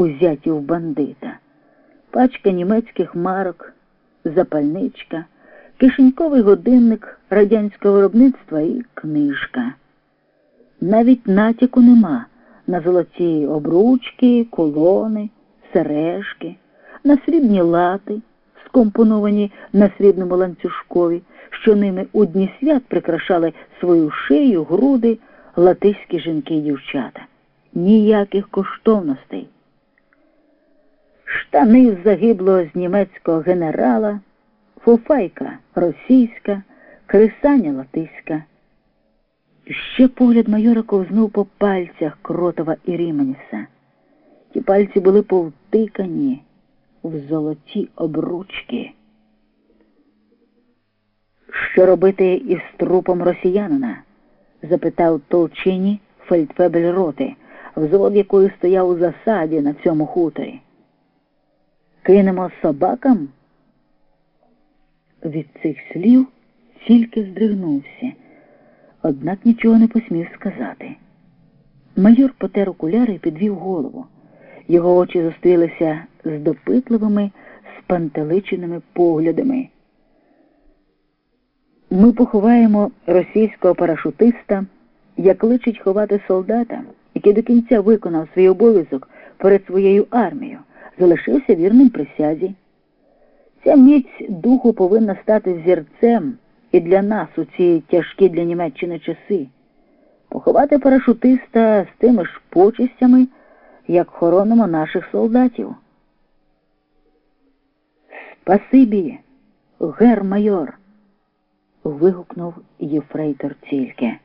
узяті в бандита, пачка німецьких марок, запальничка, кишеньковий годинник радянського виробництва і книжка. Навіть натяку нема на золоті обручки, колони, сережки, на срібні лати, скомпоновані на срібному ланцюжкові, що ними у дні свят прикрашали свою шию, груди, латиські жінки й дівчата. Ніяких коштовностей. Штани загиблого з німецького генерала, фуфайка російська, крисаня латиська. Ще погляд майора ковзнув по пальцях кротова і Ріменіса. Ті пальці були повтикані в золоті обручки. Що робити із трупом росіянина? запитав толчині фельдфебель роти, взвод якої стояв у засаді на цьому хуторі. Кинемо собакам? Від цих слів тільки здригнувся, однак нічого не посмів сказати. Майор потер окуляри і підвів голову. Його очі зустрілися з допитливими, спантеличеними поглядами. Ми поховаємо російського парашутиста, як личить ховати солдата, який до кінця виконав свій обов'язок перед своєю армією, залишився вірним присязі. Ця міць духу повинна стати взірцем і для нас у ці тяжкі для Німеччини часи. Поховати парашутиста з тими ж почистями, як хоронимо наших солдатів. Спасибі, гер-майор, вигукнув єфрейтор тільки.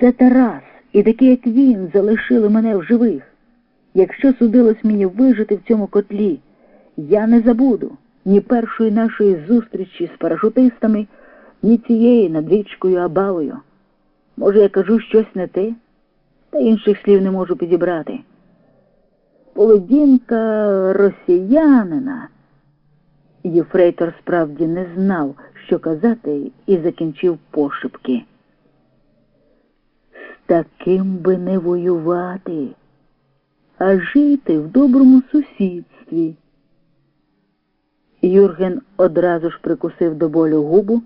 Це Тарас і такі, як він, залишили мене в живих. Якщо судилось мені вижити в цьому котлі, я не забуду ні першої нашої зустрічі з парашутистами, ні цієї над річкою Абалою. Може, я кажу щось не те, та інших слів не можу підібрати. Поведінка росіянина. Єфрейтор справді не знав, що казати, і закінчив пошепки. З таким би не воювати, а жити в доброму сусідстві. Юрген одразу ж прикусив до болю губу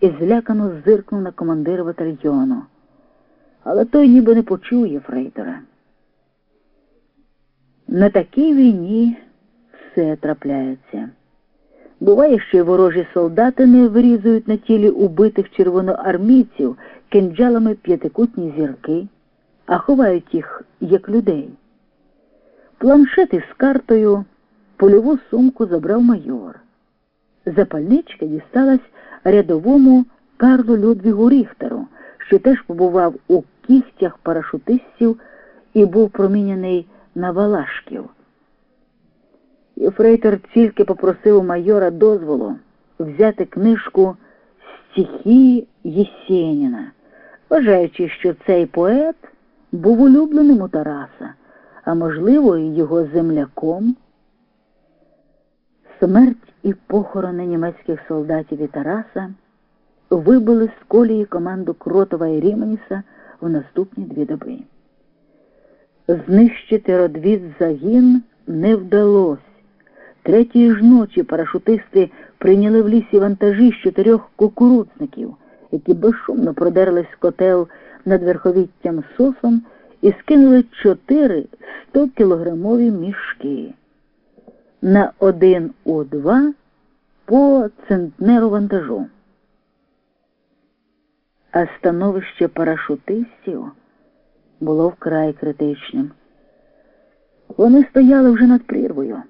і злякано зиркнув на командира батальйону. Але той ніби не почув Єфрейтора. На такій війні все трапляється. Буває, що й ворожі солдати не вирізують на тілі убитих червоноармійців кинджалами п'ятикутні зірки, а ховають їх як людей. Планшет із картою, польову сумку забрав майор. Запальничка дісталась рядовому Карлу Людвігу Ріхтеру, що теж побував у кігтях парашутистів і був проміняний на Валашків. Єфрейтор тільки попросив у майора дозволу взяти книжку стихи Єсеніна, вважаючи, що цей поет був улюбленим у Тараса, а можливо, і його земляком. Смерть і похорони німецьких солдатів і Тараса вибили з колії команду Кротова і Ріменіса в наступні дві доби. Знищити родвід загін не вдалося. Третьої ж ночі парашутисти прийняли в лісі вантажі з чотирьох кукурудзників, які безшумно продерлись в котел над верховіттям сосом і скинули чотири 100-кілограмові мішки. На один у два по центнеру вантажу. А становище парашутистів було вкрай критичним. Вони стояли вже над прірвою.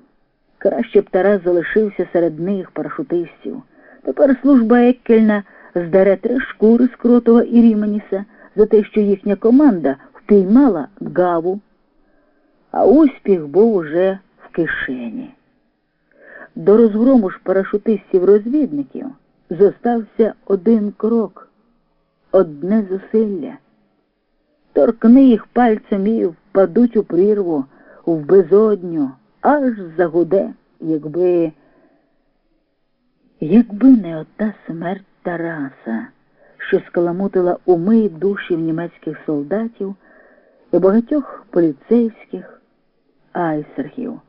Краще б Тарас залишився серед них парашутистів. Тепер служба Еккельна здаре три шкури з Кротова і Ріменіса за те, що їхня команда впіймала гаву, а успіх був уже в кишені. До розгрому ж парашутистів-розвідників зостався один крок, одне зусилля. Торкни їх пальцем і впадуть у прірву, в безодню аж загуде, якби якби не ота смерть Тараса, що скаламутила уми душі німецьких солдатів і багатьох поліцейських, айсерхів.